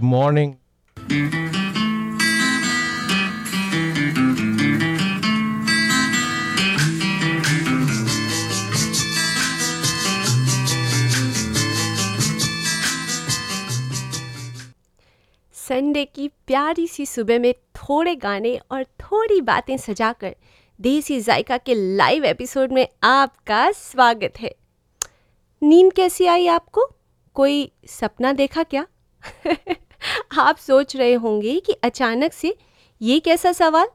morning. Sunday की प्यारी सी सुबह में थोड़े गाने और थोड़ी बातें सजाकर देसी जायका के लाइव एपिसोड में आपका स्वागत है। नींद कैसी आई आपको? कोई सपना देखा क्या? आप सोच रहे होंगे कि अचानक से ये कैसा सवाल?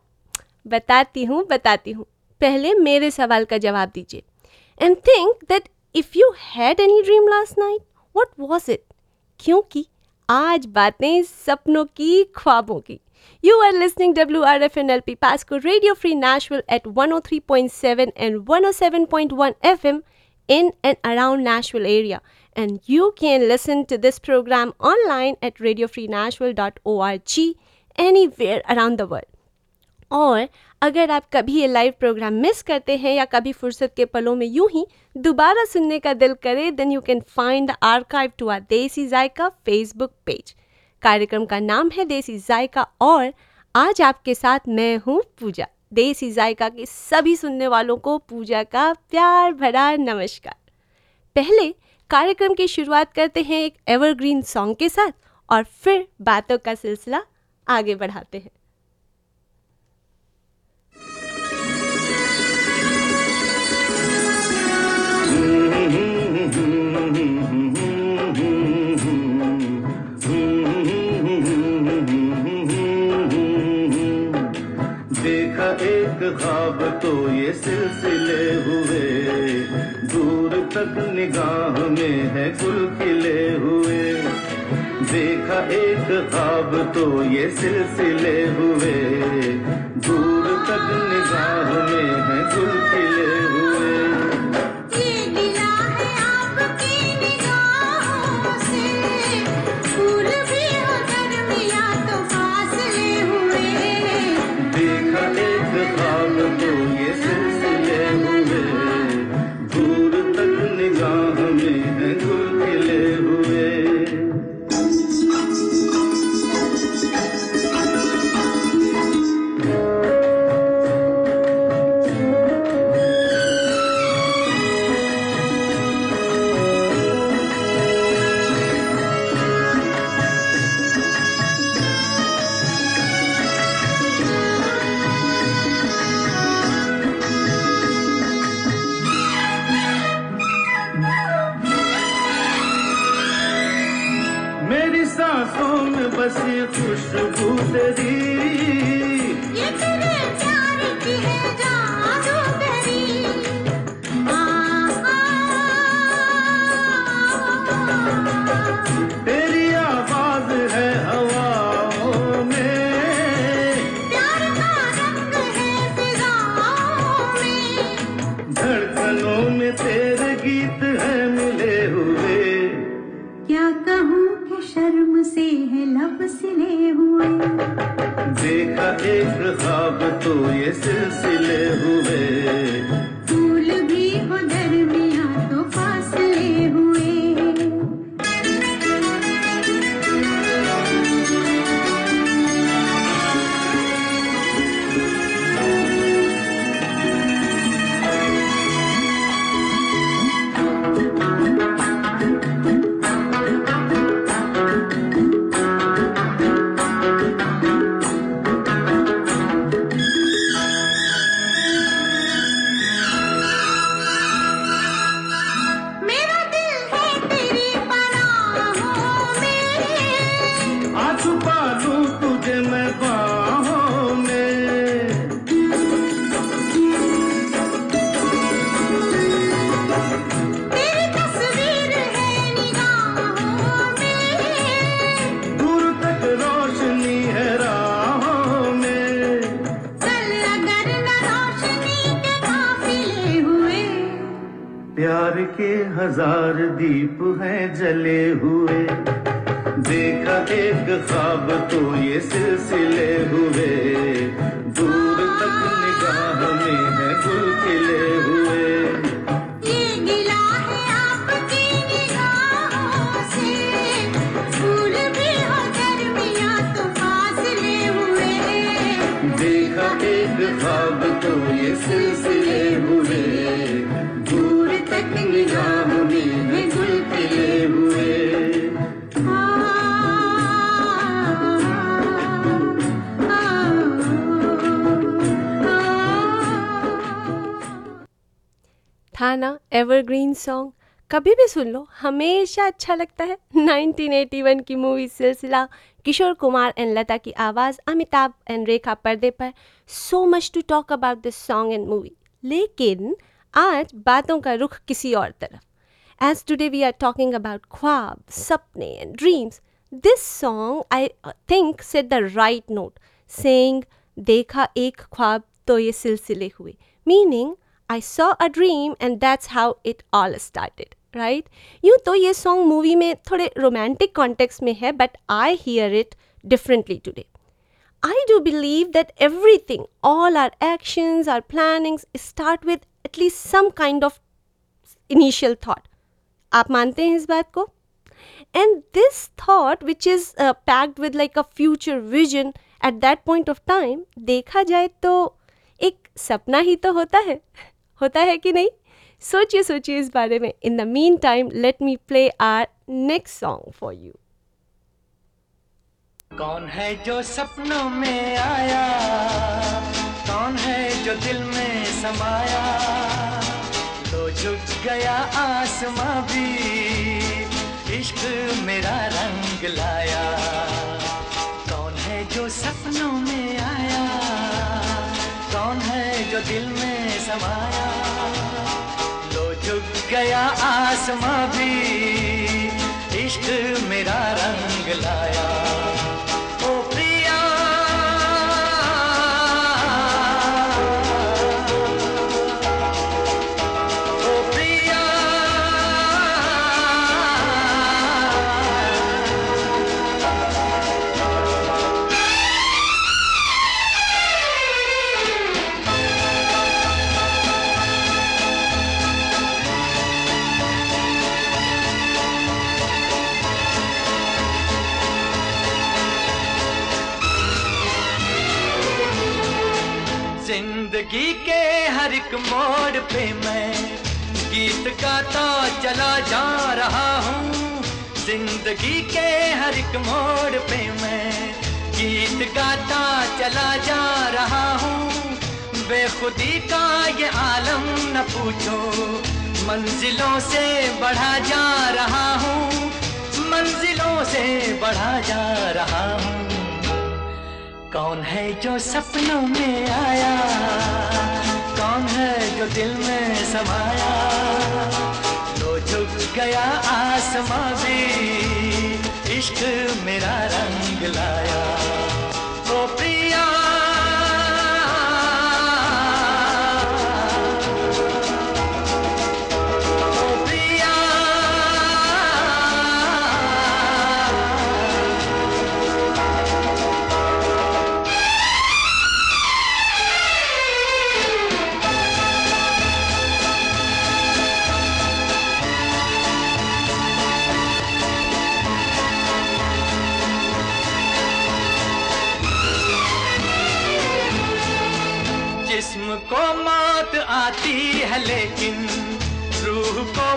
बताती हूँ बताती हूँ। पहले मेरे सवाल का जवाब दीजिए। And think that if you had any dream last night what was it क्योंकि आज बातें सपनों की ख्वाबों की। You are listening W R F N L P Pasco radio free national at 103.7 and 107.1 FM in and around Nashville area. And you can listen to this program online at radiofreenashville.org anywhere around the world. और अगर आप कभी ये live programme miss करते हैं या कभी फुर्सत के पलों में यूँ ही दोबारा सुनने का दिल करे then you can find the archive to our Desi Zaika Facebook page कार्यक्रम का नाम है देसी जायका और आज आपके साथ मैं हूँ पूजा। देसी जायका के सभी सुनने वालों को पूजा का प्यार भरा नमस्कार। पहले कार्यक्रम की शुरुआत करते हैं एक एवरग्रीन सॉन्ग के साथ और फिर बातों का सिलसिला आगे बढ़ाते हैं। एक ख्वाब तो ये सिलसिले हुए। दूर तक निगाह में है कुल खिले हुए। देखा एक ख्वाब तो ये सिलसिले हुए। दूर तक निगाह में है कुल खिले भी सुन लो, हमेशा अच्छा लगता है। 1981 की मूवी सिलसिला, किशोर कुमार एंड लता की आवाज़, अमिताभ एंड रेखा पर्दे पर। So much to talk about this song and movie लेकिन, आज बातों का रुख किसी और तरफ़। As today we are talking about ख्वाब, सपने and dreams this song I think set the right note saying देखा एक ख्वाब तो ये सिलसिले हुए. Meaning I saw a dream and that's how it all started right यूँ तो ये सॉन्ग मूवी में थोड़े रोमांटिक कॉन्टेक्स्ट में है but I hear it differently today I do believe that everything, all our actions, our plannings, start with at least some kind of initial thought. आप मानते हैं इस बात को? And this thought which is packed with like a future vision at that point of time देखा जाए तो एक सपना ही तो होता है। होता है कि नहीं? सोचिए सोचिए इस बारे में। In the mean time let me play our next song for you कौन है जो सपनों में आया? कौन है जो दिल में समाया? तो झुक गया आसमां भी, इश्क मेरा रंग लाया। कौन है जो सपनों में आया? कौन है जो दिल में समाया? गया आसमां भी इश्क मेरा रंग लाया। ज़िंदगी के हर एक मोड़ पे मैं गीत गाता चला जा रहा हूँ। ज़िंदगी के हर एक मोड़ पे मैं गीत गाता चला जा रहा हूँ। बेखुदी का ये आलम न पूछो, मंजिलों से बढ़ा जा रहा हूँ। मंजिलों से बढ़ा जा रहा हूँ। कौन है जो सपनों में आया? कौन है जो दिल में समाया? तो झुक गया आसमां भी इश्क मेरा रंग लाया।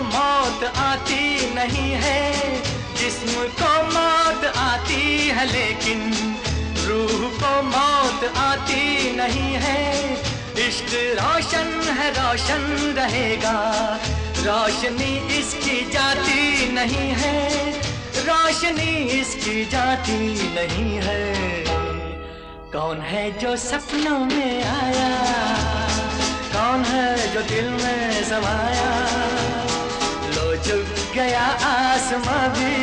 मौत आती नहीं है। जिस्म को मौत आती है, लेकिन रूह को मौत आती नहीं है। इश्क रोशन है, रोशन रहेगा। रोशनी इसकी जाती नहीं है। रोशनी इसकी जाती नहीं है। कौन है जो सपनों में आया? कौन है जो दिल में समाया? गया आसमां भी,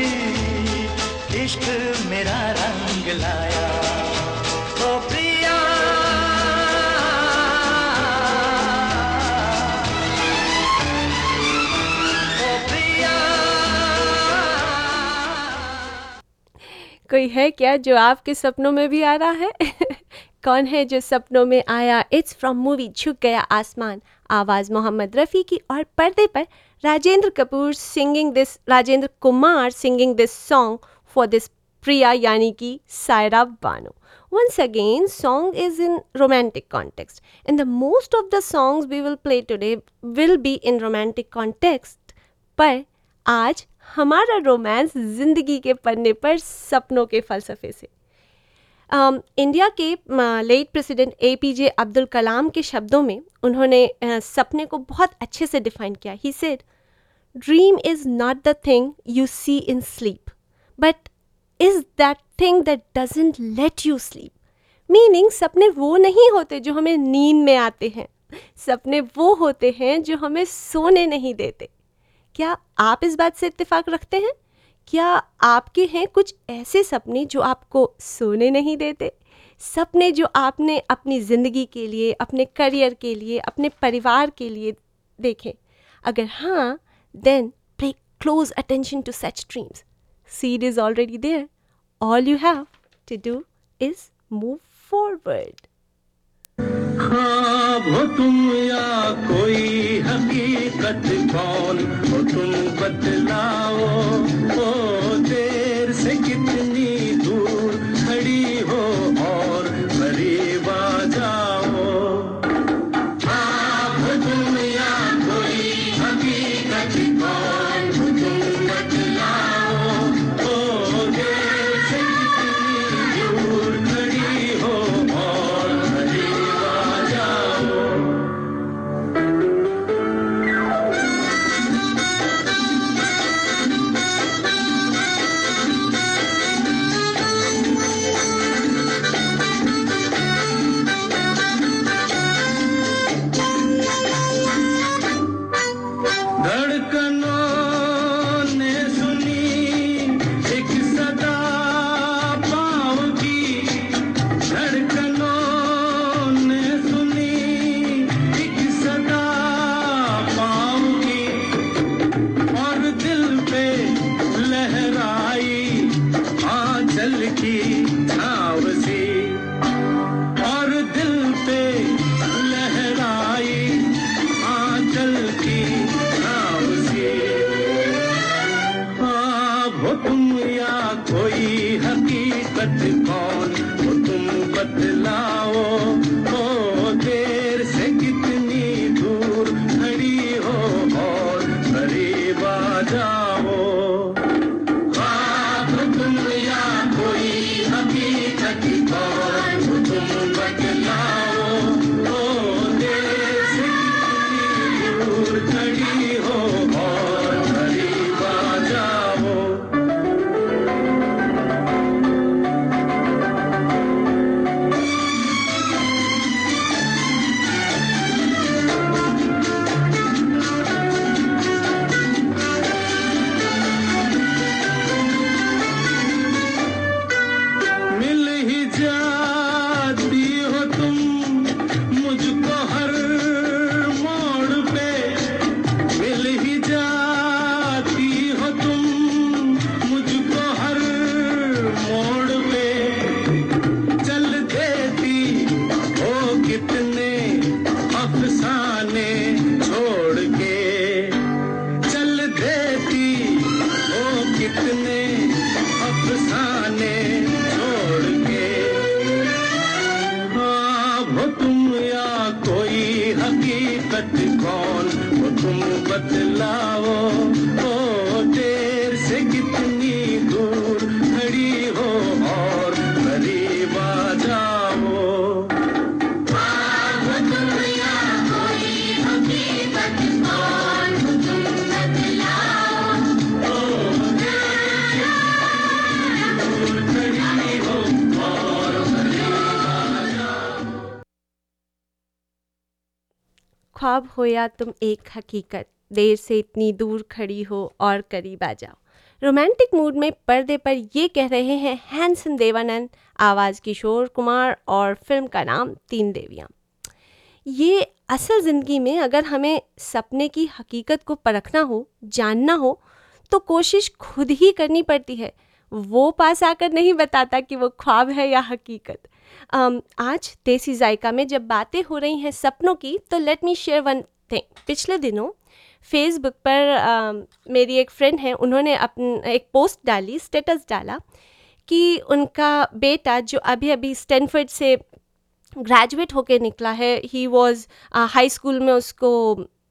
इश्क मेरा रंग लाया। ओ प्रिया ओ प्रिया। कोई है क्या जो आपके सपनों में भी आ रहा है? कौन है जो सपनों में आया? इट्स फ्रॉम मूवी झुक गया आसमान। आवाज़ मोहम्मद रफ़ी की और पर्दे पर Rajendra Kapoor singing this Rajendra Kumar singing this song for this Priya यानी कि Saira Bano once again song is in romantic context and the most of the songs we will play today will be in romantic context पर आज हमारा romance ज़िंदगी के पन्ने पर सपनों के फ़लसफ़े से um, इंडिया के late president A P J Abdul Kalam के शब्दों में उन्होंने uh, सपने को बहुत अच्छे से डिफाइन किया। He said dream is not the thing you see in sleep but is that thing that doesn't let you sleep meaning सपने वो नहीं होते जो हमें नींद में आते हैं। सपने वो होते हैं जो हमें सोने नहीं देते। क्या आप इस बात से इत्तेफाक रखते हैं? क्या आपके हैं कुछ ऐसे सपने जो आपको सोने नहीं देते? सपने जो आपने अपनी ज़िंदगी के लिए, अपने करियर के लिए, अपने परिवार के लिए देखे। अगर हाँ then pay close attention to such dreams seed is already there all you have to do is move forward हो तुम या कोई हकीकत कौन? हो तुम बतलाओ ख्वाब हो या तुम एक हकीकत। देर से इतनी दूर खड़ी हो और करीब आ जाओ। रोमांटिक मूड में पर्दे पर ये कह रहे हैं, हैंसन देवानंद, आवाज़ किशोर कुमार और फ़िल्म का नाम तीन देवियाँ। ये असल ज़िंदगी में अगर हमें सपने की हकीकत को परखना हो, जानना हो तो कोशिश खुद ही करनी पड़ती है। वो पास आकर नहीं बताता कि वो ख्वाब है या हकीकत। आज देसी जायका में जब बातें हो रही हैं सपनों की तो लेट मी शेयर वन पिछले दिनों फेसबुक पर अम, मेरी एक फ्रेंड है उन्होंने अपन एक पोस्ट डाली स्टेटस डाला कि उनका बेटा जो अभी अभी स्टैनफर्ड से ग्रेजुएट होके निकला है ही वाज हाई स्कूल में उसको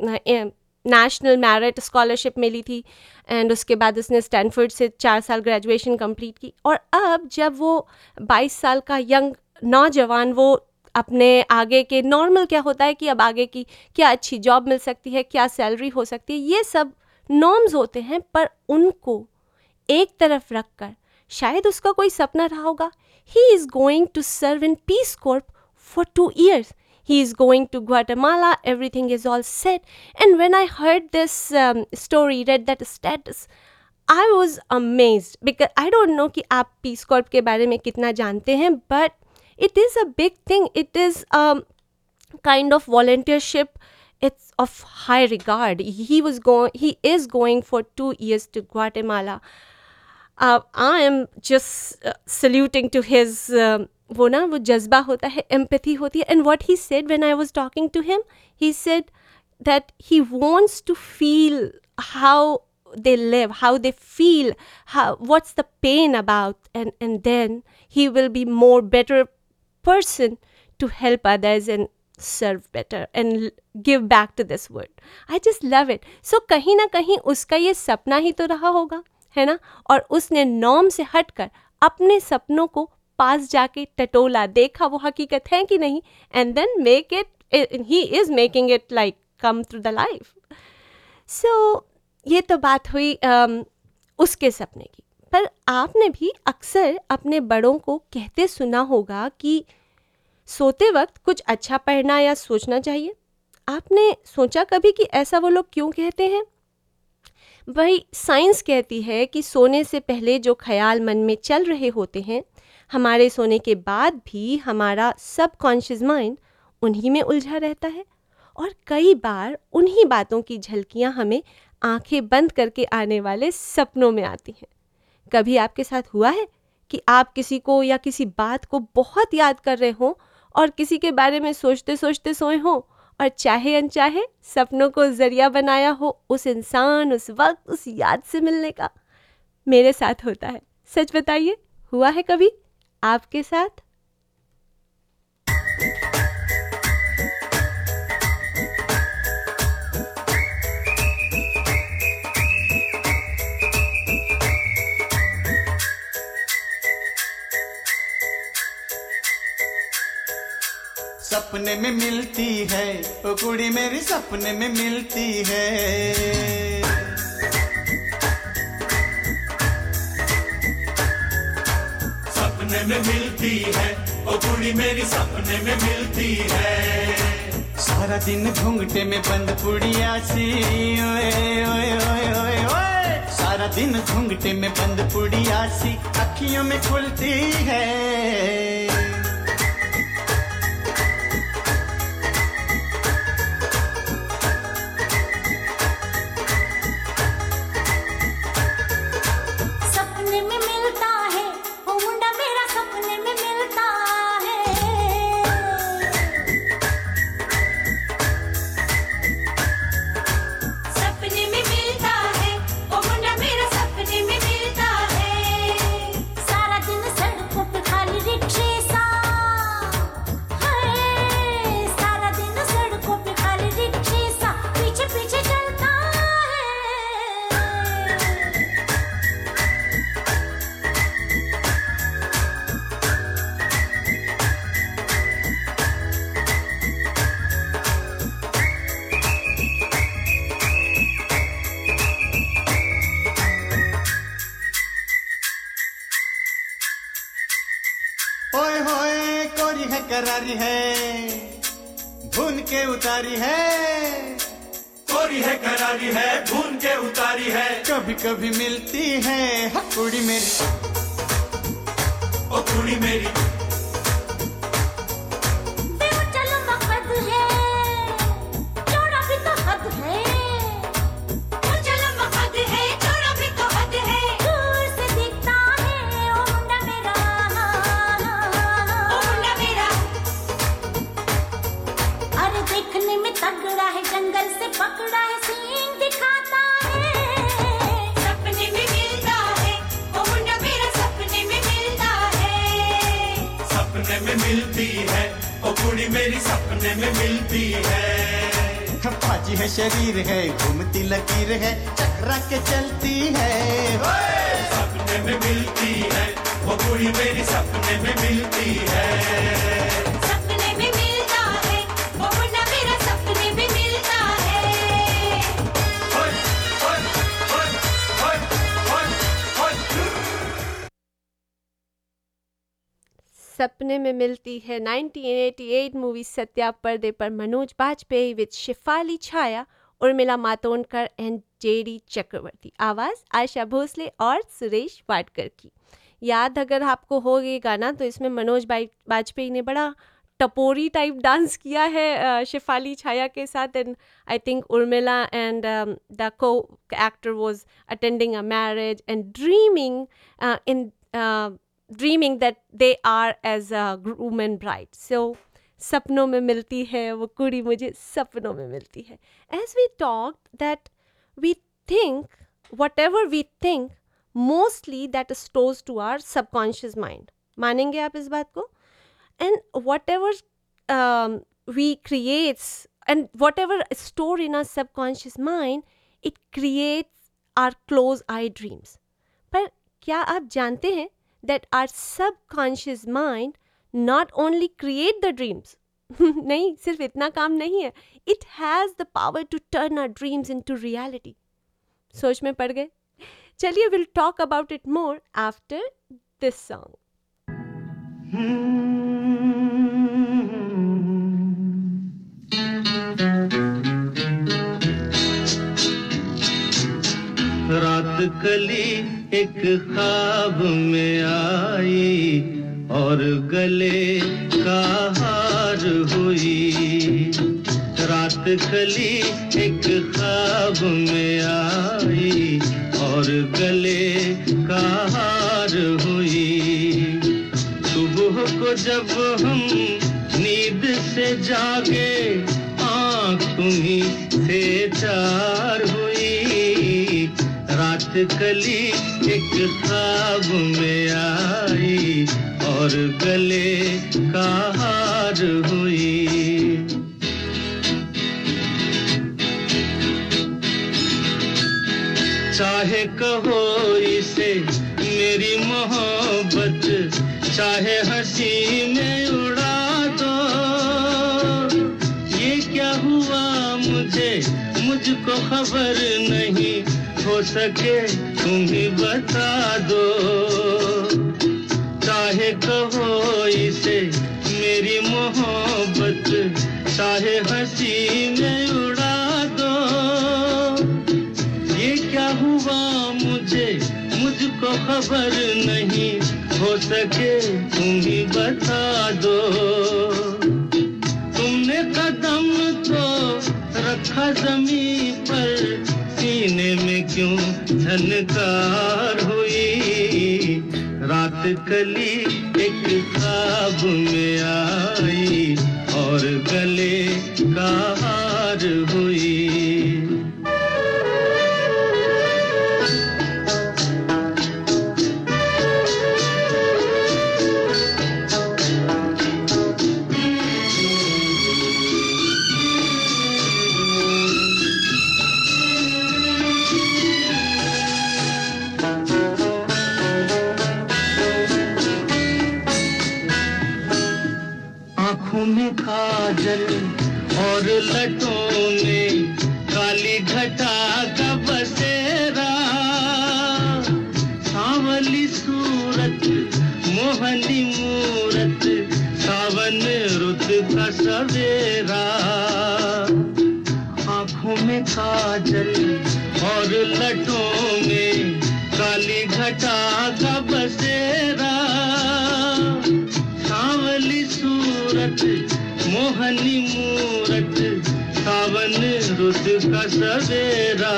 नेशनल मैरिट स्कॉलरशिप मिली थी एंड उसके बाद उसने स्टैनफोर्ड से चार साल ग्रेजुएशन कंप्लीट की और अब जब वो 22 साल का यंग नौजवान वो अपने आगे के नॉर्मल क्या होता है कि अब आगे की क्या अच्छी जॉब मिल सकती है क्या सैलरी हो सकती है ये सब नॉर्म्स होते हैं पर उनको एक तरफ़ रख कर शायद उसका कोई सपना रहा होगा। He is going to serve in peace corp for two years he is going to Guatemala, everything is all set. And when I heard this um, story, read that status, I was amazed because I don't know कि आप piece Corp के बारे में कितना जानते हैं but it is a big thing. It is a kind of volunteership. It's of high regard. He was going. He is going for two years to Guatemala. Uh, I am just uh, saluting to his um, वो ना वो जज्बा होता है empathy होती है and what he said when I was talking to him he said that he wants to feel how they live how they feel how what's the pain about and and then he will be more better person to help others and better and l- give back to this world. I just love it. So कहीं ना कहीं उसका ये सपना ही तो रहा होगा है ना? और उसने नॉर्म से हटकर अपने सपनों को पास जाके टटोला देखा वो हकीकत है कि नहीं? And then make it he is making it like come through the life so ये तो बात हुई um, उसके सपने की। पर आपने भी अक्सर अपने बड़ों को कहते सुना होगा कि सोते वक्त कुछ अच्छा पढ़ना या सोचना चाहिए। आपने सोचा कभी कि ऐसा वो लोग क्यों कहते हैं? वही साइंस कहती है कि सोने से पहले जो ख्याल मन में चल रहे होते हैं, हमारे सोने के बाद भी हमारा सबकॉन्शियस माइंड उन्हीं में उलझा रहता है और कई बार उन्हीं बातों की झलकियाँ हमें आँखें बंद करके आने वाले सपनों में आती हैं। कभी आपके साथ हुआ है कि आप किसी को या किसी बात को बहुत याद कर रहे हों और किसी के बारे में सोचते सोचते सोए हों और चाहे अनचाहे सपनों को ज़रिया बनाया हो उस इंसान, उस वक्त, उस याद से मिलने का? मेरे साथ होता है। सच बताइए, हुआ है कभी आपके साथ? सपने में मिलती है। ओ कुड़ी मेरी सपने में मिलती है। सपने में मिलती है। ओ कुड़ी मेरी सपने में मिलती है। सारा दिन घूंघटे में बंद पुड़िया सी। ओए ओए ओए ओए ओए। सारा दिन घूंघटे में बंद पुड़िया सी। अखियों में खुलती है। है करारी है भून के उतारी है। कोरी है करारी है भून के उतारी है। कभी कभी मिलती है हाँ, कुड़ी मेरी। ओ कुड़ी मेरी मिलती है। 1988 मूवी सत्या पर्दे पर Manoj Bajpayee with Shefali Chhaya, Urmila Matondkar and J D Chakravarthy. आवाज़ आशा भोसले और सुरेश वाडकर की। याद अगर आपको हो ये गाना तो इसमें मनोज बाजपेयी ने बड़ा टपोरी टाइप डांस किया है शिफाली छाया के साथ। And I think Urmila and the co actor was attending a marriage and dreaming in dreaming that they are as a groom bride so सपनों में मिलती है, वो कुड़ी मुझे सपनों में मिलती है। As we talk that we think whatever we think mostly that stores to our subconscious mind मानेंगे आप इस बात को? And whatever we creates and whatever store in our subconscious mind it creates our close eye dreams पर क्या आप जानते हैं that our subconscious mind not only create the dreams नहीं सिर्फ़ इतना काम नहीं है it has the power to turn our dreams into reality सोच में पड़ गए चलिए we'll talk about it more after this song रात कली एक ख्वाब में आई और गले का हार हुई। रात कली एक ख्वाब में आई और गले का हार हुई। सुबह को जब हम नींद से जागे, आँख तुम्ही से चार कली एक ख्वाब में आई और गले का हार हुई। चाहे कहो इसे मेरी मोहब्बत, चाहे हँसी में उड़ा दो। ये क्या हुआ मुझे, मुझको खबर नहीं हो सके, तुम ही बता दो। चाहे कहो इसे, मेरी मोहब्बत, चाहे हँसी में उड़ा दो। ये क्या हुआ मुझे? मुझको खबर नहीं, हो सके, तुम ही बता दो। तुमने कदम तो रखा ज़मीन पर सीने में क्यों झनकार हुई? रात कली एक खाब में आई और गले का हार हुई। और रुत का सवेरा।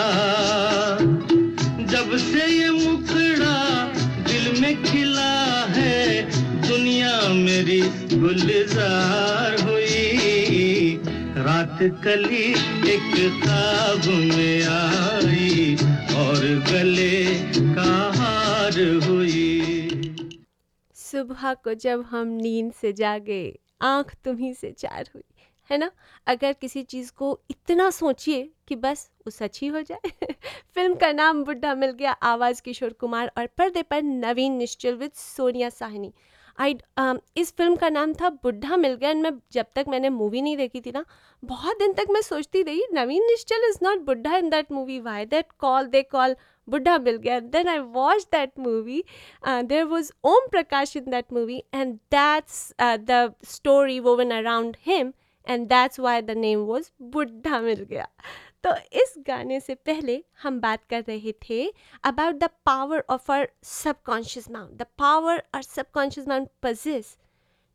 जब से ये मुखड़ा दिल में खिला है, दुनिया मेरी गुलजार हुई। रात कली एक ख्वाब में आई और गले का हार हुई। सुबह को जब हम नींद से जागे, आँख तुम्ही से चार हुई। है ना? अगर किसी चीज़ को इतना सोचिए कि बस वो सच ही हो जाए। फ़िल्म का नाम बुढ़ा मिल गया आवाज़ किशोर कुमार और पर्दे पर नवीन निश्चल विद सोनिया साहनी। आई इस फ़िल्म का नाम था बुढ़ा मिल गया एंड मैं जब तक मैंने मूवी नहीं देखी थी ना, बहुत दिन तक मैं सोचती रही, नवीन Nishchal is not Budha in that movie, why that call, they call Budha Mil Gaya. Then I watch that movie there was Om Prakash in that movie and that's the story woven around him and that's why the name was बुढ़ा मिल गया तो इस गाने से पहले हम बात कर रहे थे about the power of our subconscious mind the power our subconscious mind possess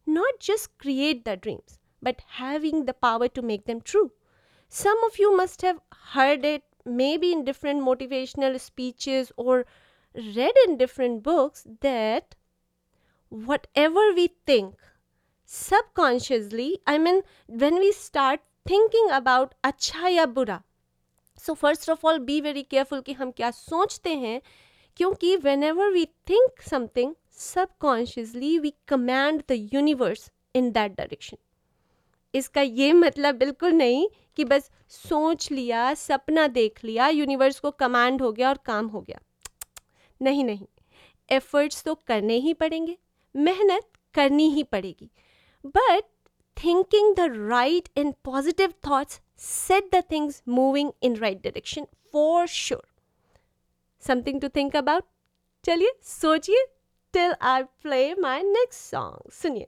not just create the dreams but having the power to make them true some of you must have heard it maybe in different motivational speeches or read in different books that whatever we think subconsciously, i mean, when we start thinking about अच्छा या बुरा so first of all be very careful कि हम क्या सोचते हैं, क्योंकि whenever we think something subconsciously we command the universe in that direction इसका ये मतलब बिल्कुल नहीं कि बस सोच लिया, सपना देख लिया यूनिवर्स को कमांड हो गया और काम हो गया। नहीं नहीं एफर्ट्स तो करने ही पड़ेंगे, मेहनत करनी ही पड़ेगी। but thinking the right and positive thoughts set the things moving in right direction for sure something to think about चलिए सोचिए till I play my next song सुनिए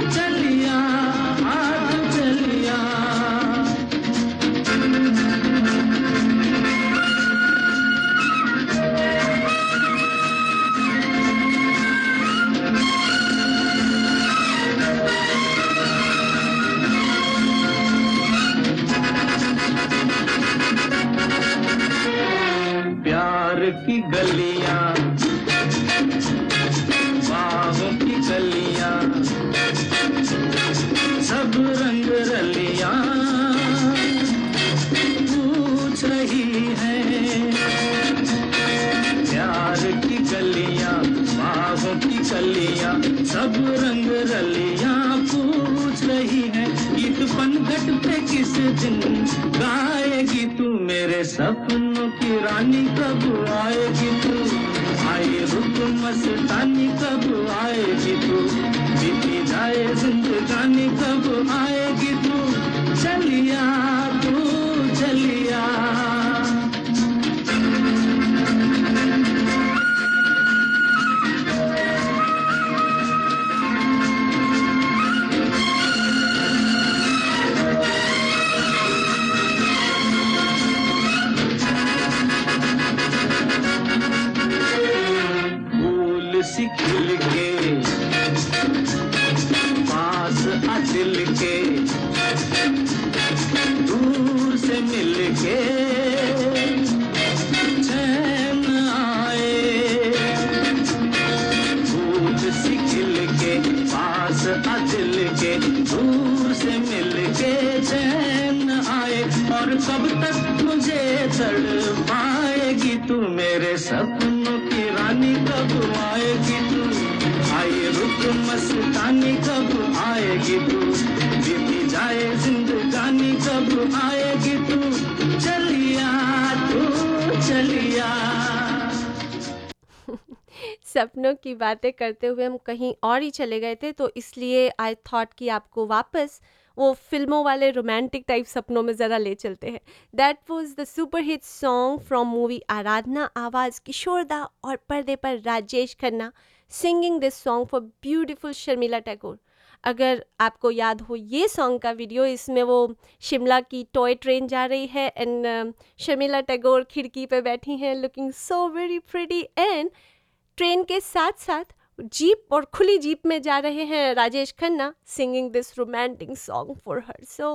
आएगी तू, चलिया तू, चलिया। सपनों की बातें करते हुए हम कहीं और ही चले गए थे तो इसलिए आई थॉट कि आपको वापस वो फ़िल्मों वाले रोमांटिक टाइप सपनों में ज़रा ले चलते हैं। That was the super hit song from movie Aradhana आवाज़ किशोरदा और पर्दे पर Rajesh Khanna singing this song for beautiful Sharmila Tagore अगर आपको याद हो ये सॉन्ग का वीडियो इसमें वो शिमला की टॉय ट्रेन जा रही है एंड शमिला टैगोर खिड़की पे बैठी हैं looking so very pretty and train के साथ साथ जीप और खुली जीप में जा रहे हैं Rajesh Khanna singing this romantic song for her so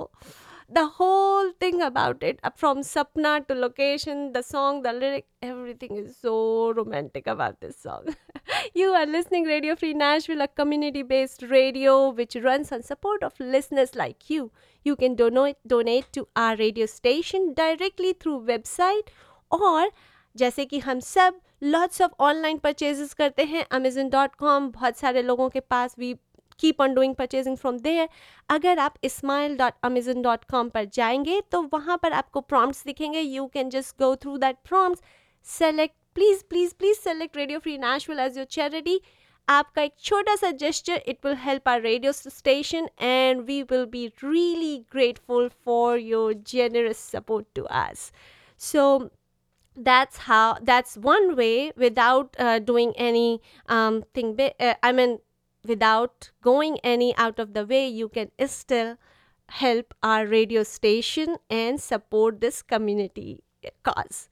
the whole thing about it uh, from sapna to location the song the lyric everything is so romantic about this song you are listening radio free nashville a community based radio which runs on support of listeners like you you can donate donate to our radio station directly through website और जैसे कि हम सब lots of online purchases करते हैं Amazon dot com बहुत सारे लोगों के पास we keep on doing purchasing from there अगर आप smile dot Amazon dot com पर जाएँगे तो वहाँ पर आपको प्रॉम्प्ट्स दिखेंगे। You can just go through that prompts select please please please select radio free national as your charity आपका एक छोटा सा gesture it will help our radio station and we will be really grateful for your generous support to us so that's how that's one way without uh, doing any um, thing. Uh, i mean without going any out of the way you can still help our radio station and support this community cause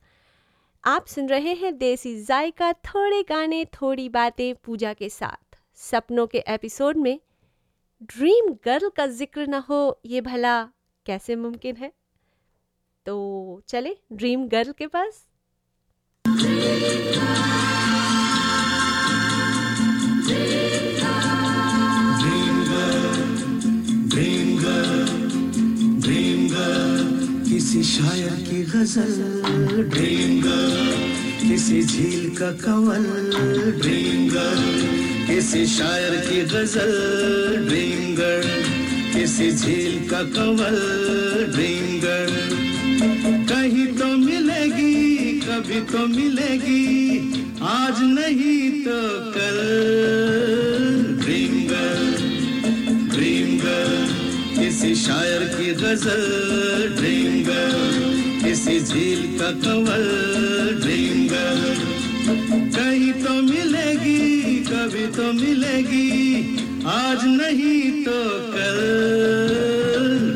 आप सुन रहे हैं देसी जायका थोड़े गाने थोड़ी बातें पूजा के साथ सपनों के एपिसोड में ड्रीम गर्ल का ज़िक्र ना हो ये भला कैसे मुमकिन है तो चले ड्रीम गर्ल के पास ड्रीम किसी शायर की गज़ल ड्रीम गर्ल किसी झील का कंवल ड्रीम गर्ल किसी शायर की गज़ल ड्रीम गर्ल किसी झील का कंवल ड्रीम गर्ल कहीं तो मिलेगी, कभी तो मिलेगी, आज नहीं तो कल। शायर की गज़ल ड्रीम किसी झील का कवल ड्रीम कहीं तो मिलेगी, कभी तो मिलेगी, आज नहीं तो कल।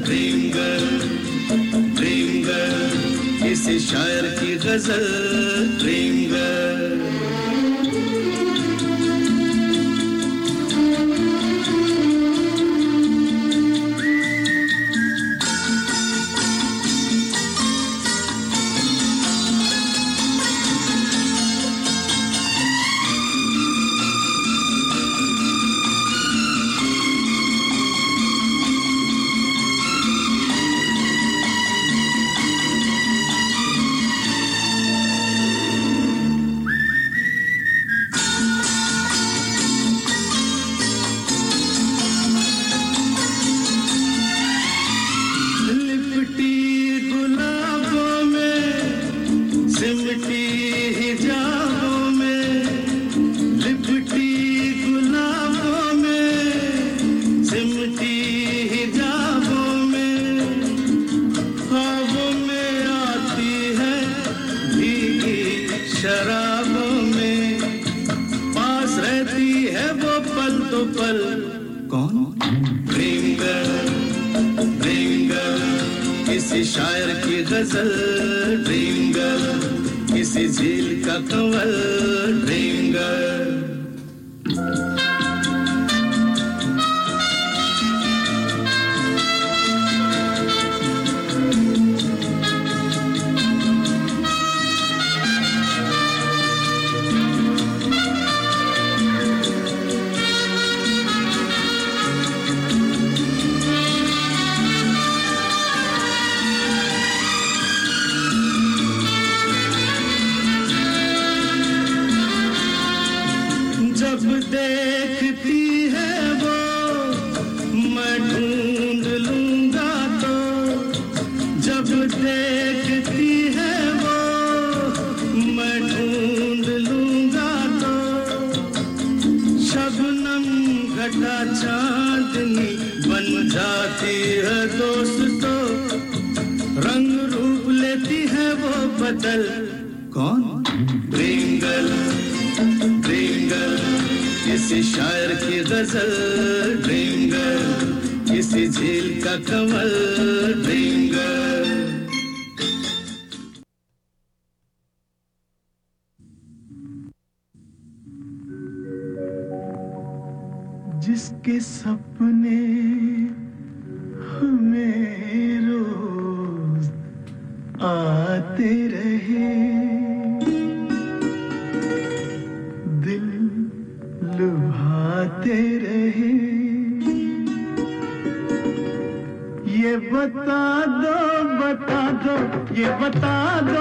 ड्रीम गर्ल किसी शायर की गज़ल ड्रीम जिसके सपने हमें रोज आते रहे। दिल लुभाते रहे। ये बता दो बता दो, ये बता दो।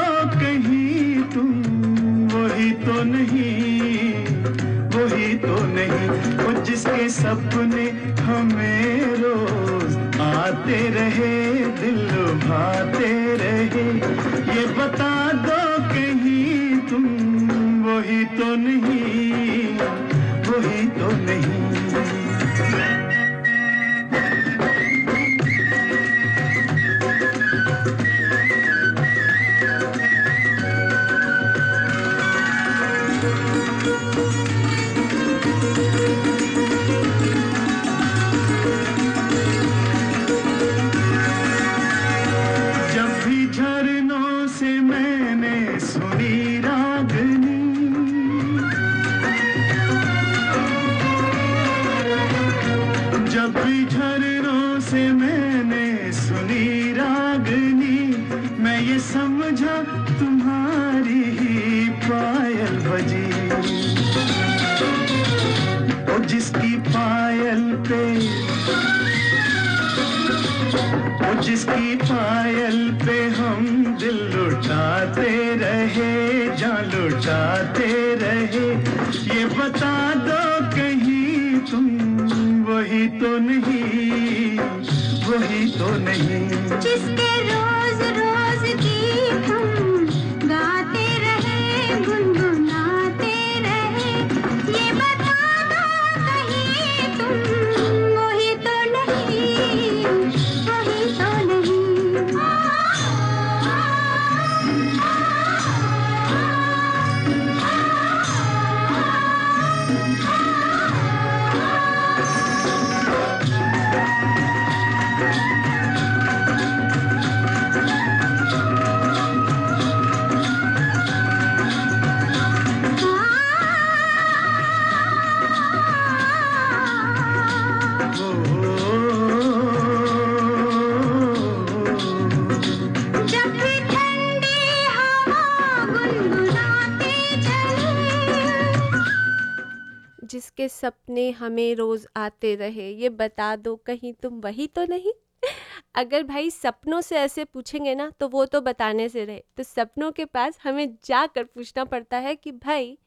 सपने हमें रोज आते रहे। पायल पे हम दिल लुटाते रहे, जान लुटाते रहे। ये बता दो कहीं तुम, वही तो नहीं सपने हमें रोज़ आते रहे। ये बता दो, कहीं तुम वही तो नहीं? अगर भाई सपनों से ऐसे पूछेंगे ना तो वो तो बताने से रहे। तो सपनों के पास हमें जाकर पूछना पड़ता है कि भाई,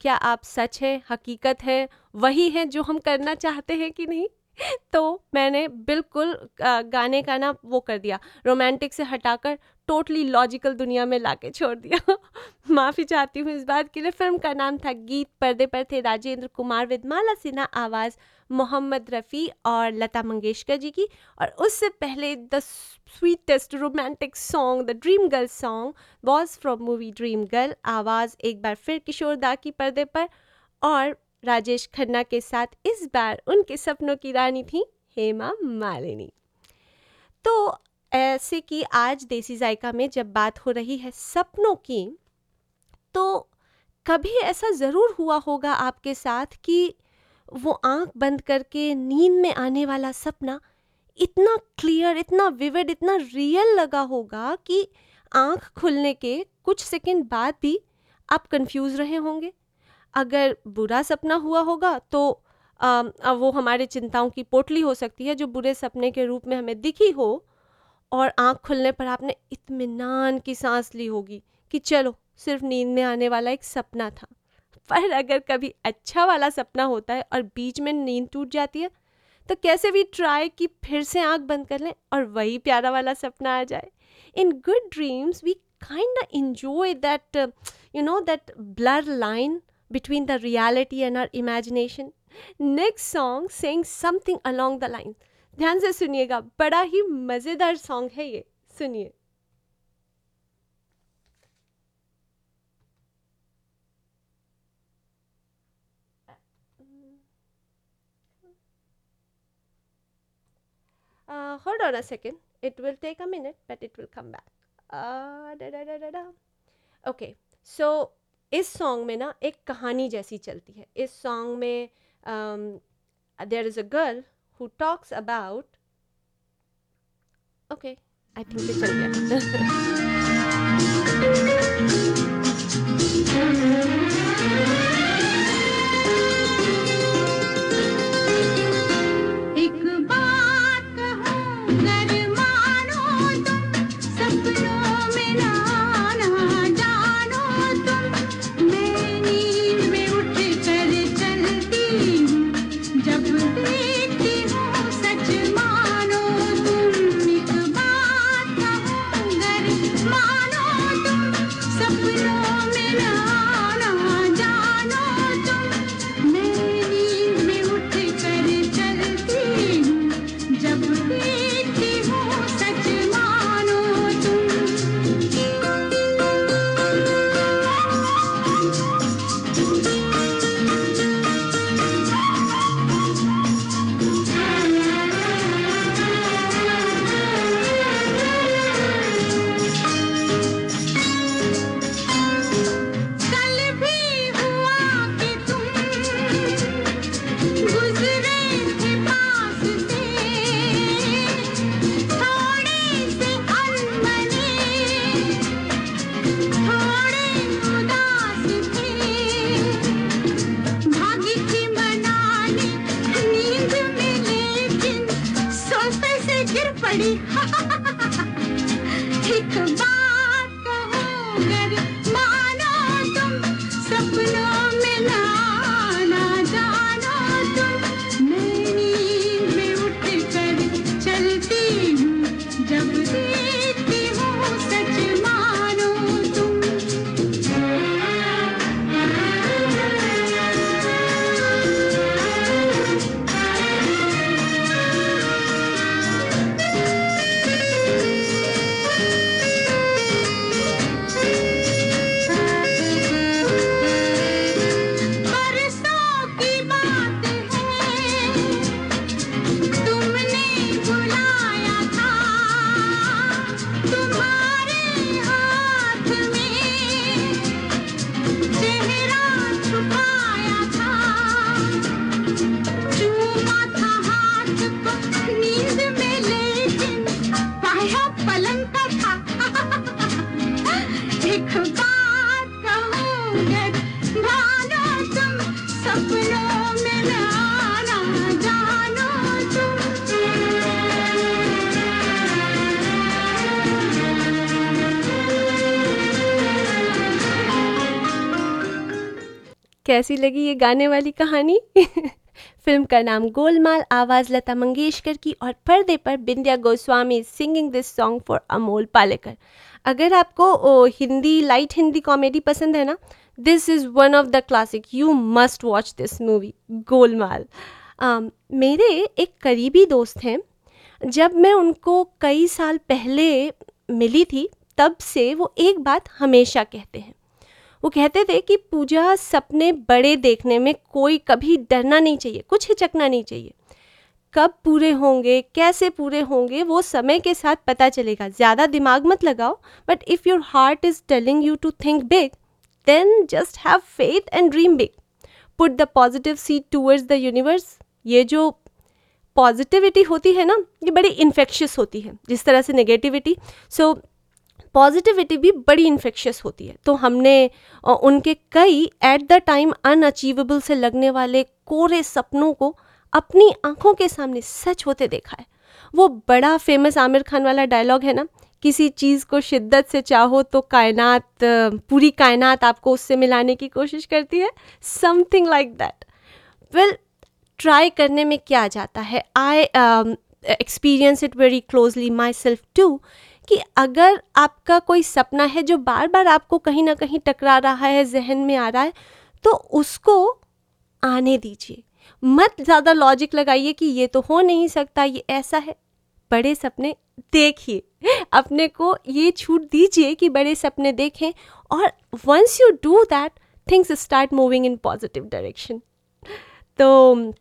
क्या आप सच है, हकीकत है, वही है जो हम करना चाहते हैं कि नहीं? तो मैंने बिल्कुल गाने का ना वो कर दिया, रोमांटिक से हटाकर टोटली लॉजिकल दुनिया में लाके छोड़ दिया। माफ़ी चाहती हूँ इस बात के लिए। फ़िल्म का नाम था गीत। पर्दे पर थे राजेंद्र कुमार विद माला सिन्हा, आवाज़ मोहम्मद रफ़ी और लता मंगेशकर जी की। और उससे पहले the sweetest romantic song, the dream girl song was from movie dream girl. आवाज़ एक बार फिर किशोर दा की पर्दे पर। और राजेश खन्ना के साथ इस बार उनके सपनों की रानी थी हेमा मालिनी। तो ऐसे कि आज देसी जायका में जब बात हो रही है सपनों की तो कभी ऐसा ज़रूर हुआ होगा आपके साथ कि वो आँख बंद करके नींद में आने वाला सपना इतना क्लियर इतना विविड इतना रियल लगा होगा कि आँख खुलने के कुछ सेकंड बाद भी आप कंफ्यूज रहे होंगे। अगर बुरा सपना हुआ होगा तो अ, वो हमारे चिंताओं की पोटली हो सकती है जो बुरे सपने के रूप में हमें दिखी हो। और आँख खुलने पर आपने इत्मीनान की सांस ली होगी कि चलो, सिर्फ़ नींद में आने वाला एक सपना था। पर अगर कभी अच्छा वाला सपना होता है और बीच में नींद टूट जाती है तो कैसे भी ट्राई कि फिर से आँख बंद कर लें और वही प्यारा वाला सपना आ जाए। In good dreams we kind of that, you know, that blur line between the reality and our imagination next song saying something along the line. ध्यान से सुनिएगा, बड़ा ही मज़ेदार सॉन्ग है ये, सुनिए। Hold on a second it will take a minute but it will come back okay so इस song में ना एक कहानी जैसी चलती है। इस सॉन्ग में there is a girl who talks about. Okay, I think it's okay. कैसी लगी ये गाने वाली कहानी। फ़िल्म का नाम गोलमाल आवाज़ लता मंगेशकर की और पर्दे पर Bindiya Goswami singing this song for Amol Palekar. अगर आपको ओ, हिंदी लाइट हिंदी कॉमेडी पसंद है ना this is one of the classic you must watch this movie Golmaal. मेरे एक करीबी दोस्त हैं। जब मैं उनको कई साल पहले मिली थी तब से वो एक बात हमेशा कहते हैं। वो कहते थे कि पूजा सपने बड़े देखने में कोई कभी डरना नहीं चाहिए, कुछ हिचकना नहीं चाहिए। कब पूरे होंगे, कैसे पूरे होंगे, वो समय के साथ पता चलेगा। ज़्यादा दिमाग मत लगाओ but if your heart is telling you to think big then just have faith and dream big put the positive seed towards the universe ये जो पॉजिटिविटी होती है ना, ये बड़ी इन्फेक्शियस होती है, जिस तरह से नेगेटिविटी सो पॉजिटिविटी भी बड़ी इन्फेक्शियस होती है। तो हमने उनके कई एट द टाइम अनअचीवेबल से लगने वाले कोरे सपनों को अपनी आँखों के सामने सच होते देखा है। वो बड़ा फ़ेमस आमिर खान वाला डायलॉग है ना? किसी चीज़ को शिद्दत से चाहो तो कायनात पूरी कायनात आपको उससे मिलाने की कोशिश करती है। Something like that well try करने में क्या जाता है? I experience it very closely myself too कि अगर आपका कोई सपना है जो बार बार आपको कहीं ना कहीं टकरा रहा है, जहन में आ रहा है तो उसको आने दीजिए। मत ज़्यादा लॉजिक लगाइए कि ये तो हो नहीं सकता, ये ऐसा है। बड़े सपने देखिए। अपने को ये छूट दीजिए कि बड़े सपने देखें और once you do that things start moving in positive direction तो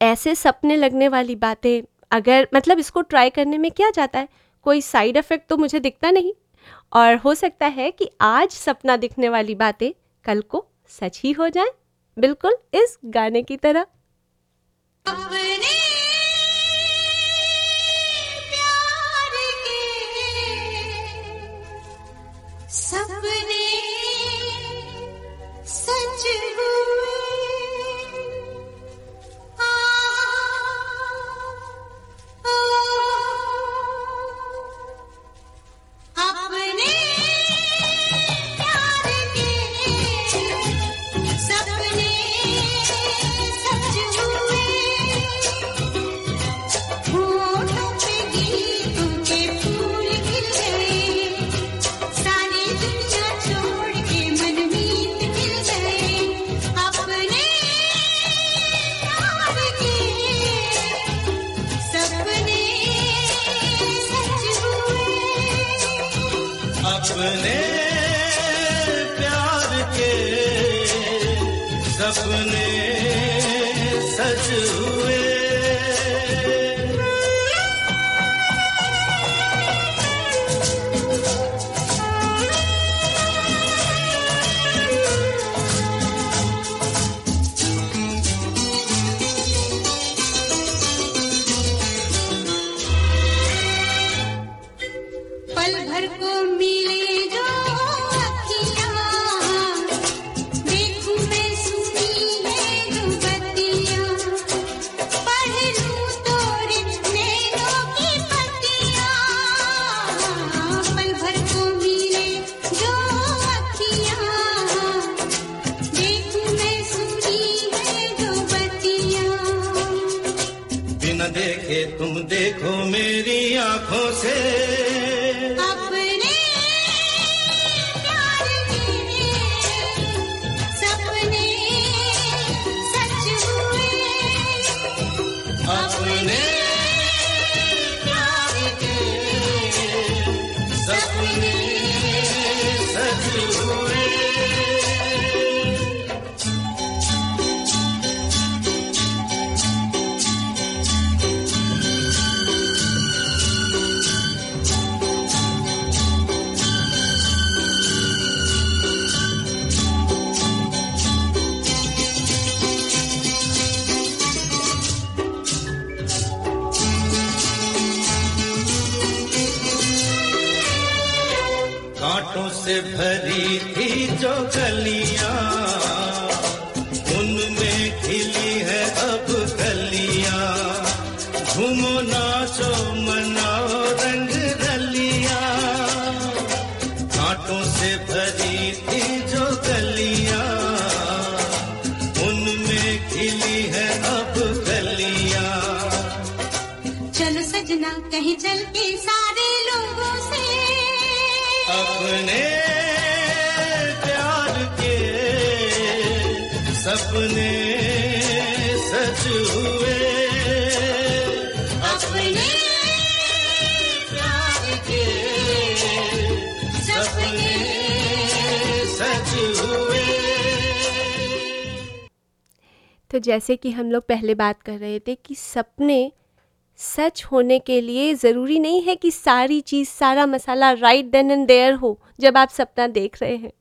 ऐसे सपने लगने वाली बातें अगर मतलब इसको ट्राई करने में क्या जाता है? कोई साइड इफ़ेक्ट तो मुझे दिखता नहीं। और हो सकता है कि आज सपना दिखने वाली बातें कल को सच ही हो जाए। बिल्कुल इस गाने की तरह। अपने प्यार के सपने सच हुए। अपने प्यार के सपने सच हुए। तो जैसे कि हम लोग पहले बात कर रहे थे कि सपने सच होने के लिए ज़रूरी नहीं है कि सारी चीज़, सारा मसाला राइट देन एंड देयर हो, जब आप सपना देख रहे हैं।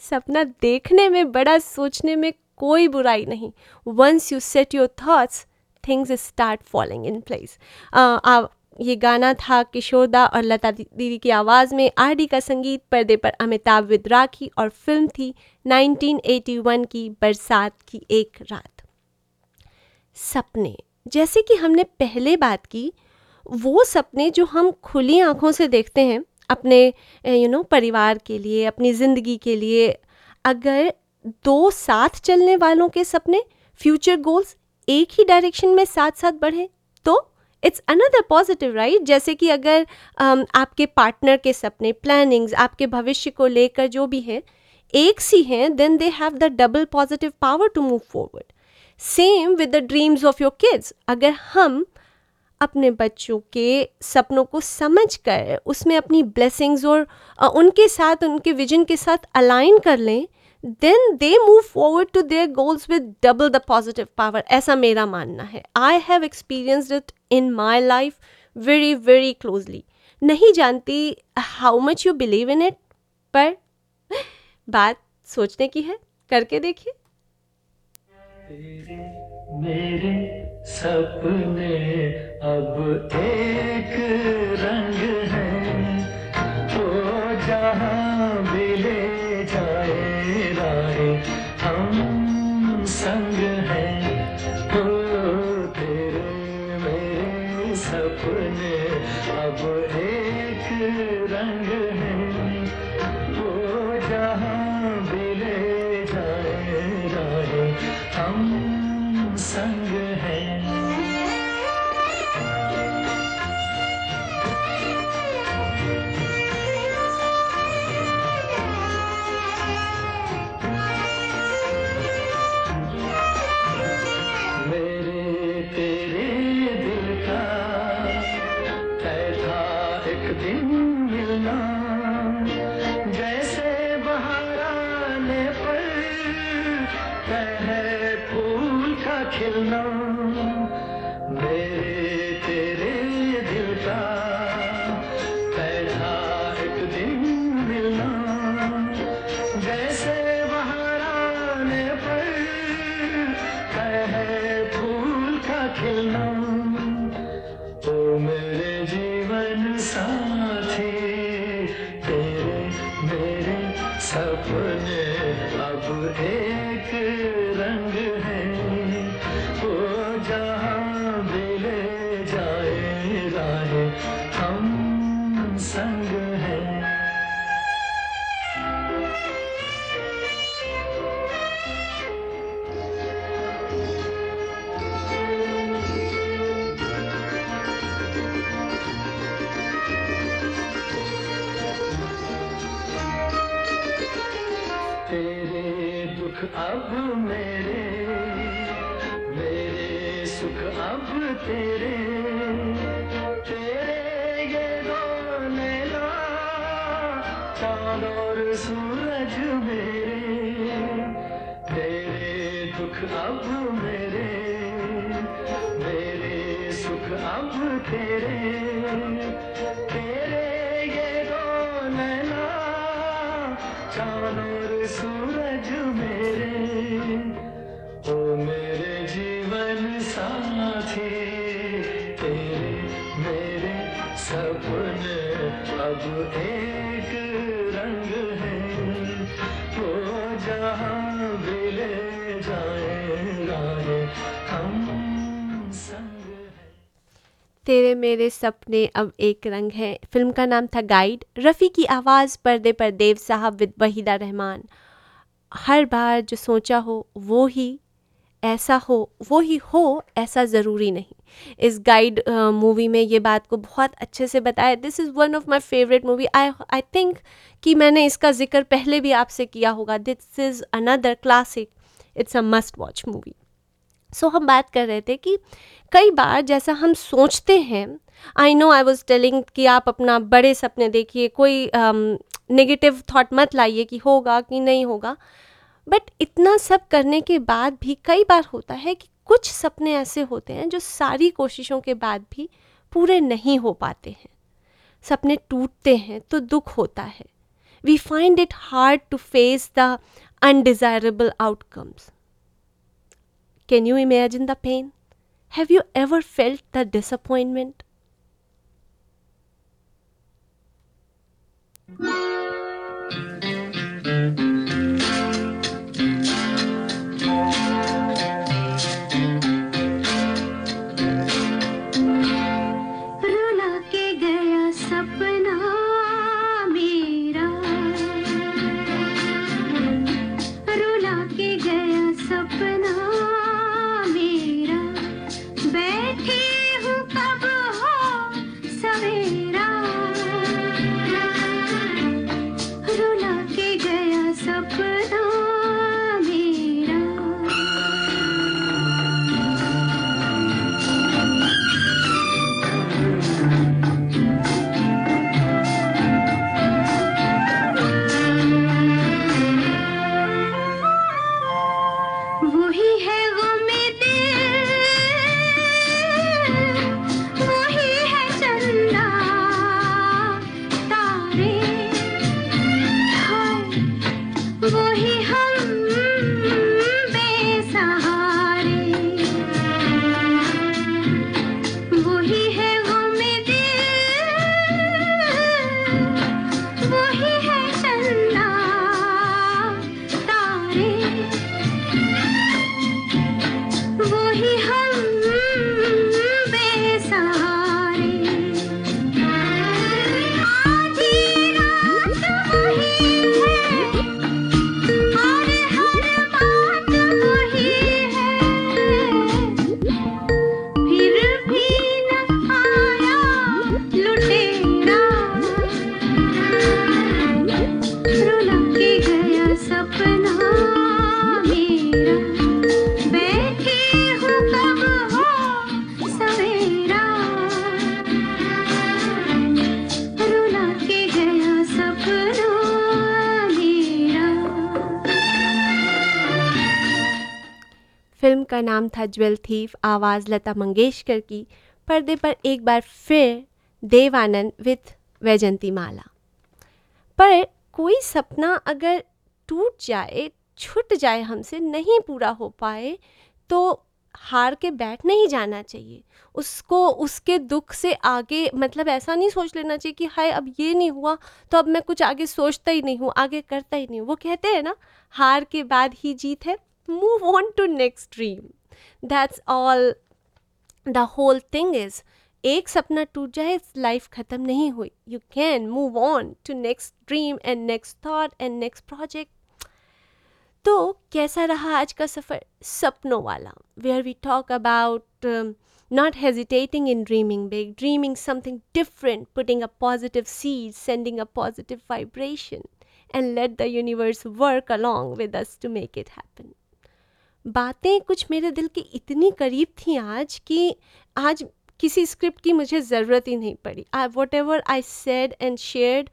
सपना देखने में, बड़ा सोचने में कोई बुराई नहीं। Once you set your thoughts things start following in place ये गाना था किशोरदा और लता दीदी की आवाज़ में। आर डी का संगीत पर्दे पर अमिताभ विद राखी और फ़िल्म थी 1981 की बरसात की एक रात। सपने जैसे कि हमने पहले बात की, वो सपने जो हम खुली आँखों से देखते हैं, अपने यू नो परिवार के लिए, अपनी ज़िंदगी के लिए, अगर दो साथ चलने वालों के सपने फ्यूचर गोल्स एक ही डायरेक्शन में साथ साथ बढ़ें तो इट्स अनदर पॉजिटिव राइट जैसे कि अगर आपके पार्टनर के सपने प्लानिंग्स आपके भविष्य को लेकर जो भी है, एक सी हैं then they have the double positive power to move forward same with the dreams of your kids अगर हम अपने बच्चों के सपनों को समझ कर उसमें अपनी ब्लेसिंग्स और उनके साथ, उनके विजन के साथ अलाइन कर लें then they move forward to their goals with double the positive power ऐसा मेरा मानना है। I have experienced it in my life very very closely नहीं जानती how much you believe in it पर बात सोचने की है। करके देखिए। मेरे सपने अब एक रंग है। वो जहाँ भी अब मेरे मेरे सुख अब तेरे। तेरे ये दो नैना चाँद और सूरज मेरे। तेरे दुख अब मेरे मेरे सुख अब तेरे तेरे। तेरे मेरे सपने अब एक रंग है। फ़िल्म का नाम था गाइड रफ़ी की आवाज़ पर्दे पर देव साहब विद वहीदा रहमान। हर बार जो सोचा हो, वो ही ऐसा हो, वो ही हो, ऐसा ज़रूरी नहीं। इस गाइड मूवी में ये बात को बहुत अच्छे से बताया। This is one of my favourite movie I I think कि मैंने इसका ज़िक्र पहले भी आपसे किया होगा। This is another classic it's a must watch movie so हम बात कर रहे थे कि कई बार जैसा हम सोचते हैं I know I was telling कि आप अपना बड़े सपने देखिए, कोई नेगेटिव थॉट मत लाइए कि होगा कि नहीं होगा। बट इतना सब करने के बाद भी कई बार होता है कि कुछ सपने ऐसे होते हैं जो सारी कोशिशों के बाद भी पूरे नहीं हो पाते हैं। सपने टूटते हैं तो दुख होता है। We find it hard to face the undesirable outcomes Can you imagine the pain? Have you ever felt the disappointment? का नाम था ज्वेल थीफ, आवाज़ लता मंगेशकर की, पर्दे पर एक बार फिर देवानंद विथ वैजंती माला पर कोई सपना अगर टूट जाए, छूट जाए हमसे, नहीं पूरा हो पाए तो हार के बैठ नहीं जाना चाहिए। उसको, उसके दुख से आगे मतलब ऐसा नहीं सोच लेना चाहिए कि हाय, अब ये नहीं हुआ तो अब मैं कुछ आगे सोचता ही नहीं हूँ, आगे करता ही नहीं हूँ। वो कहते हैं ना, हार के बाद ही जीत है। Move on to next dream that's all the whole thing is एक सपना टूट जाए लाइफ ख़त्म नहीं हुई you can move on to next dream and next thought and next project तो कैसा रहा आज का सफ़र सपनों वाला where we talk about not hesitating in dreaming big, dreaming something different, putting a positive seed, sending a positive vibration, and let the universe work along with us to make it happen. बातें कुछ मेरे दिल के इतनी करीब थी आज कि आज किसी स्क्रिप्ट की मुझे ज़रूरत ही नहीं पड़ी। I whatever I said and shared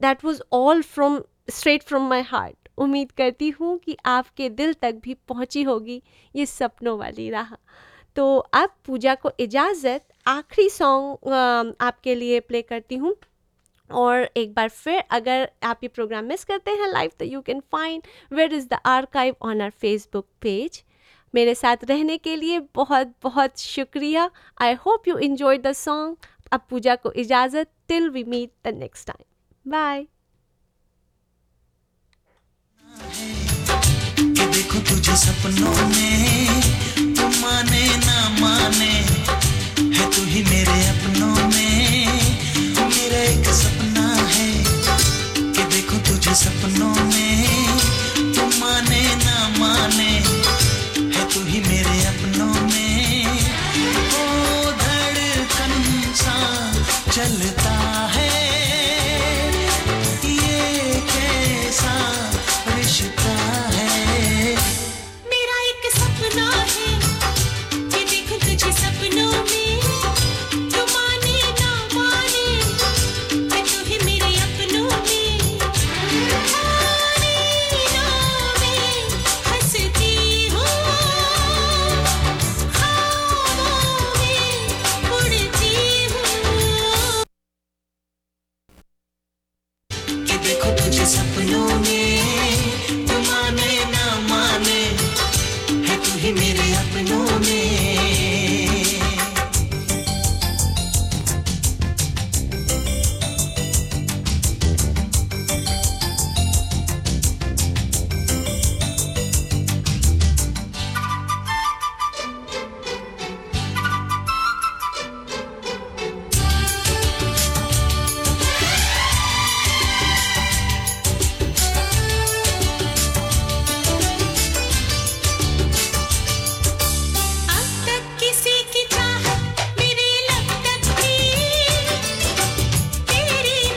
that was all from straight from my heart उम्मीद करती हूँ कि आपके दिल तक भी पहुँची होगी ये सपनों वाली राह। तो अब पूजा को इजाज़त, आखिरी सॉन्ग आपके लिए प्ले करती हूँ। और एक बार फिर अगर आप ये प्रोग्राम मिस करते हैं लाइव तो you can find where is the archive on our Facebook page मेरे साथ रहने के लिए बहुत बहुत शुक्रिया। I hope you enjoy the song अब पूजा को इजाज़त। Till we meet the next time bye देखो तुझे सपनों में तू माने ना माने, है तू ही मेरे अपनों में। मेरा एक सपना है कि देखो तुझे सपनों में तू माने ना माने, है तू ही मेरे अपनों में। ओ धड़कन सा चलता